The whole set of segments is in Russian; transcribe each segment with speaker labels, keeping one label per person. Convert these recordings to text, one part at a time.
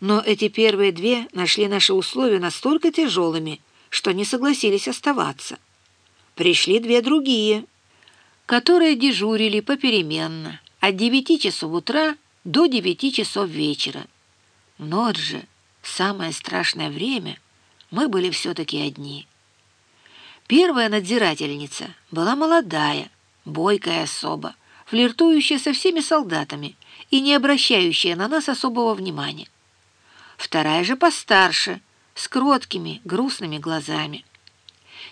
Speaker 1: Но эти первые две нашли наши условия настолько тяжелыми, что не согласились оставаться. Пришли две другие, которые дежурили попеременно от девяти часов утра до девяти часов вечера. Ночь же, самое страшное время, мы были все-таки одни. Первая надзирательница была молодая, бойкая особа, флиртующая со всеми солдатами и не обращающая на нас особого внимания. Вторая же постарше, с кроткими, грустными глазами.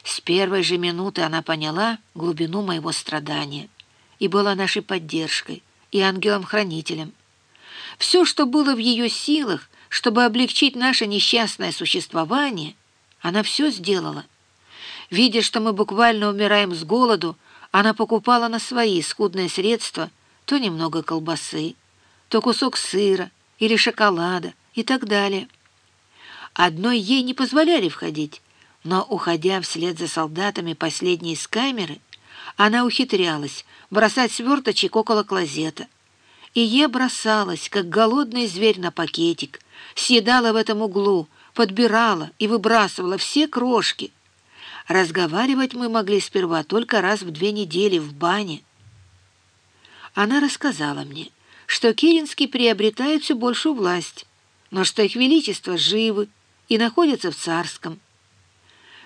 Speaker 1: С первой же минуты она поняла глубину моего страдания и была нашей поддержкой и ангелом-хранителем. Все, что было в ее силах, чтобы облегчить наше несчастное существование, она все сделала. Видя, что мы буквально умираем с голоду, она покупала на свои скудные средства то немного колбасы, то кусок сыра или шоколада и так далее. Одной ей не позволяли входить, но, уходя вслед за солдатами последней из камеры, она ухитрялась бросать сверточек около клозета. И я бросалась, как голодный зверь на пакетик, съедала в этом углу, подбирала и выбрасывала все крошки. Разговаривать мы могли сперва только раз в две недели в бане. Она рассказала мне, что Киринский приобретает все большую власть, но что их величество живы и находятся в царском.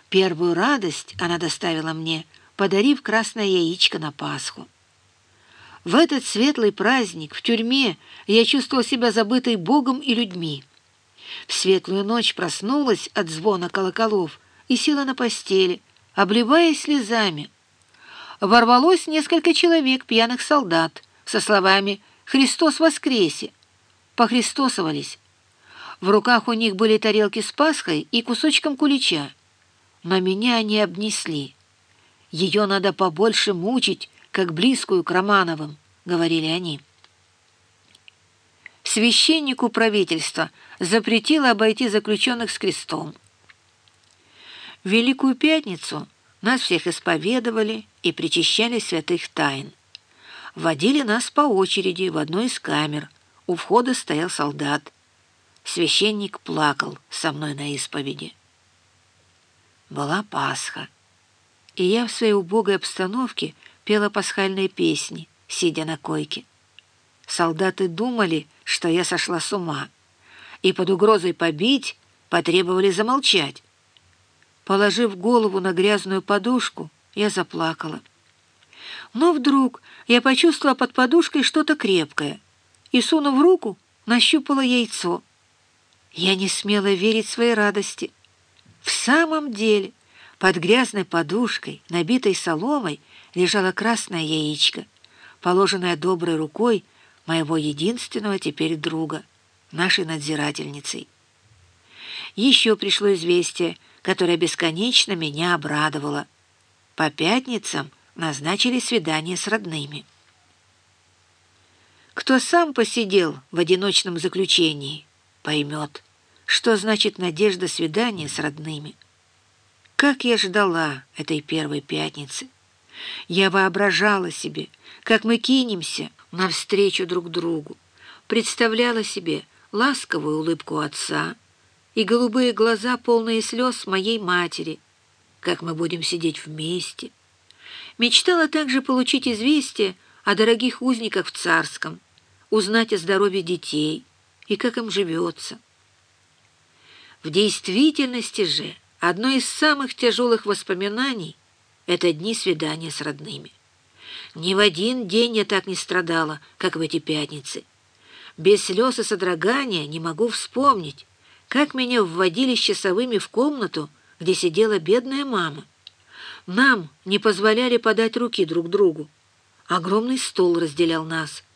Speaker 1: Первую радость она доставила мне, подарив красное яичко на Пасху. В этот светлый праздник в тюрьме я чувствовала себя забытой Богом и людьми. В светлую ночь проснулась от звона колоколов и села на постели, обливаясь слезами. Ворвалось несколько человек, пьяных солдат, со словами «Христос воскресе!» Похристосовались. В руках у них были тарелки с пасхой и кусочком кулича. Но меня они обнесли. Ее надо побольше мучить, как близкую к Романовым, говорили они. Священнику правительства запретило обойти заключенных с крестом. В Великую Пятницу нас всех исповедовали и причащали святых тайн. Водили нас по очереди в одной из камер. У входа стоял солдат. Священник плакал со мной на исповеди. Была Пасха, и я в своей убогой обстановке пела пасхальные песни, сидя на койке. Солдаты думали, что я сошла с ума, и под угрозой побить потребовали замолчать. Положив голову на грязную подушку, я заплакала. Но вдруг я почувствовала под подушкой что-то крепкое и, сунув руку, нащупала яйцо. Я не смела верить своей радости — в самом деле, под грязной подушкой, набитой соломой, лежало красное яичко, положенное доброй рукой моего единственного теперь друга, нашей надзирательницей. Еще пришло известие, которое бесконечно меня обрадовало. По пятницам назначили свидание с родными. Кто сам посидел в одиночном заключении, поймет — что значит надежда свидания с родными. Как я ждала этой первой пятницы. Я воображала себе, как мы кинемся навстречу друг другу, представляла себе ласковую улыбку отца и голубые глаза, полные слез моей матери, как мы будем сидеть вместе. Мечтала также получить известие о дорогих узниках в Царском, узнать о здоровье детей и как им живется. В действительности же одно из самых тяжелых воспоминаний — это дни свидания с родными. Ни в один день я так не страдала, как в эти пятницы. Без слез и содрогания не могу вспомнить, как меня вводили с часовыми в комнату, где сидела бедная мама. Нам не позволяли подать руки друг другу. Огромный стол разделял нас —